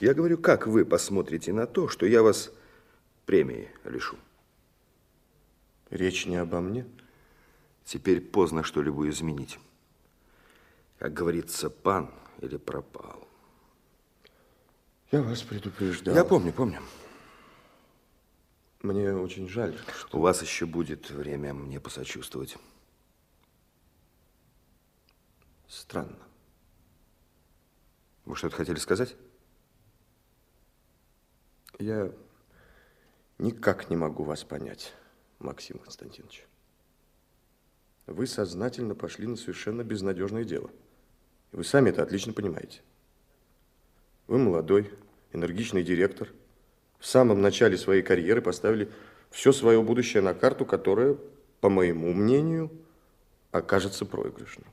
Я говорю, как вы посмотрите на то, что я вас премии лишу? Речь не обо мне. Теперь поздно что-либо изменить. Как говорится, пан или пропал. Я вас предупреждал. Я помню, помню. Мне очень жаль. Что... У вас еще будет время мне посочувствовать. Странно. Вы что-то хотели сказать? Я никак не могу вас понять, Максим Константинович. Вы сознательно пошли на совершенно безнадежное дело. Вы сами это отлично понимаете. Вы молодой, энергичный директор. В самом начале своей карьеры поставили все свое будущее на карту, которая, по моему мнению, окажется проигрышной.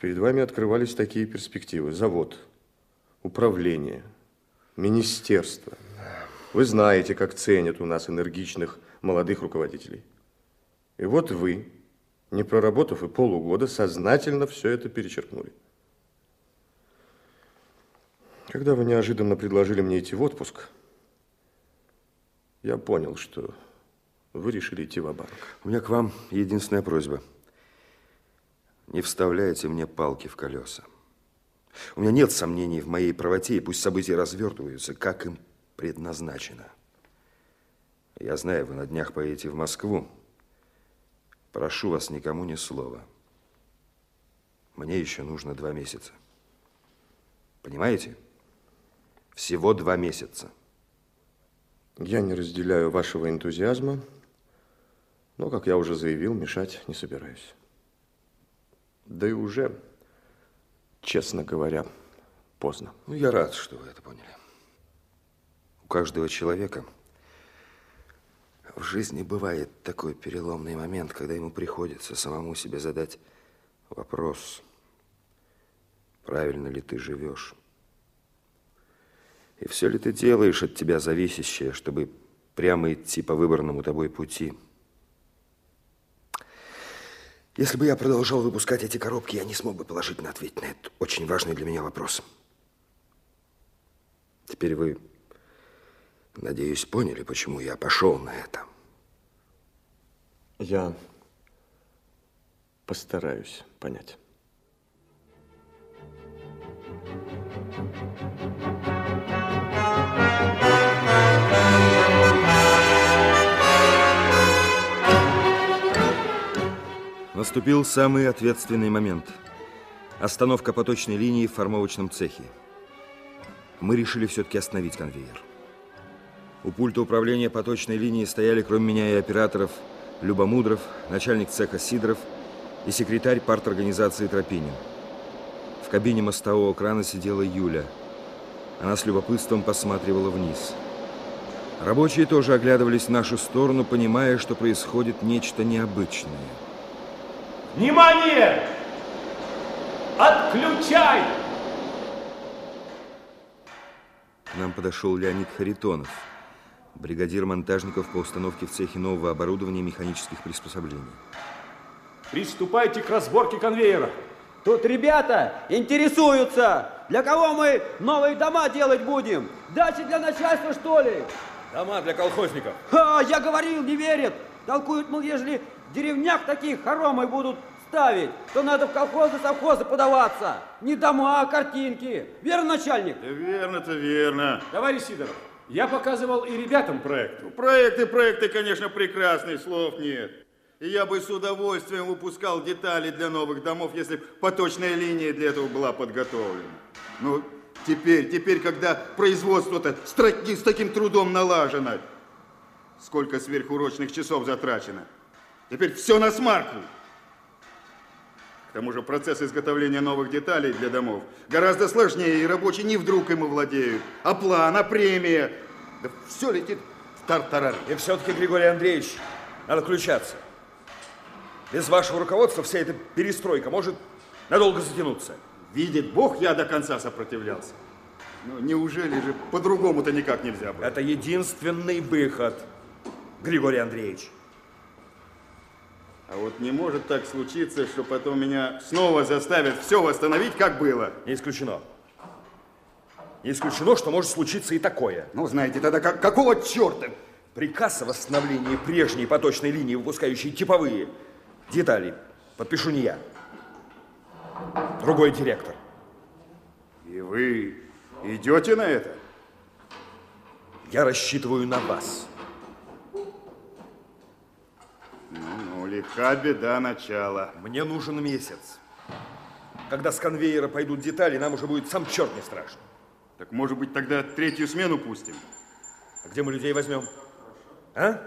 Перед вами открывались такие перспективы. Завод, управление, министерство. Вы знаете, как ценят у нас энергичных молодых руководителей. И вот вы, не проработав и полугода, сознательно все это перечеркнули. Когда вы неожиданно предложили мне идти в отпуск, я понял, что вы решили идти в банк У меня к вам единственная просьба. Не вставляйте мне палки в колеса. У меня нет сомнений в моей правоте, и пусть события развертываются, как им предназначено. Я знаю, вы на днях поедете в Москву. Прошу вас, никому ни слова. Мне еще нужно два месяца. Понимаете? Всего два месяца. Я не разделяю вашего энтузиазма, но, как я уже заявил, мешать не собираюсь. Да и уже, честно говоря, поздно. Ну, я рад, что вы это поняли. Каждого человека в жизни бывает такой переломный момент, когда ему приходится самому себе задать вопрос, правильно ли ты живешь. И все ли ты делаешь от тебя зависящее, чтобы прямо идти по выбранному тобой пути? Если бы я продолжал выпускать эти коробки, я не смог бы положительно ответить на этот очень важный для меня вопрос. Теперь вы, надеюсь, поняли, почему я пошел на это. Я постараюсь понять. Наступил самый ответственный момент. Остановка поточной линии в формовочном цехе. Мы решили все-таки остановить конвейер. У пульта управления поточной линией стояли, кроме меня и операторов, Любомудров, начальник цеха Сидоров и секретарь парторганизации Тропинин. В кабине мостового крана сидела Юля. Она с любопытством посматривала вниз. Рабочие тоже оглядывались в нашу сторону, понимая, что происходит нечто необычное. Внимание! Отключай! К нам подошел Леонид Харитонов, бригадир монтажников по установке в цехе нового оборудования и механических приспособлений. Приступайте к разборке конвейера. Тут ребята интересуются, для кого мы новые дома делать будем? Дачи для начальства, что ли? Дома для колхозников. Ха, я говорил, не верят. Толкуют, мол, ежели деревнях таких хоромы будут ставить, то надо в колхозы, совхозы подаваться. Не дома, а картинки. Верно, начальник? Да верно-то верно. Товарищ Сидоров, я показывал и ребятам проект. Ну, проекты, проекты, конечно, прекрасные, слов нет. И я бы с удовольствием выпускал детали для новых домов, если поточная линия для этого была подготовлена. Ну, теперь, теперь, когда производство-то с, с таким трудом налажено, сколько сверхурочных часов затрачено. Теперь все на смарку. К тому же процесс изготовления новых деталей для домов гораздо сложнее, и рабочие не вдруг ему владеют. А план, а премия, да все летит в тартарар. И все-таки, Григорий Андреевич, надо включаться. Без вашего руководства вся эта перестройка может надолго затянуться. Видит Бог, я до конца сопротивлялся. Ну, неужели же по-другому-то никак нельзя было? Это единственный выход, Григорий Андреевич. А вот не может так случиться, что потом меня снова заставят все восстановить, как было. Не исключено. Не исключено, что может случиться и такое. Ну, знаете, тогда как, какого черта? Приказ о восстановлении прежней поточной линии, выпускающей типовые детали, подпишу не я. Другой директор. И вы идете на это? Я рассчитываю на вас. Легка беда начала. Мне нужен месяц. Когда с конвейера пойдут детали, нам уже будет сам черт не страшно. Так может быть тогда третью смену пустим? А где мы людей возьмем? А?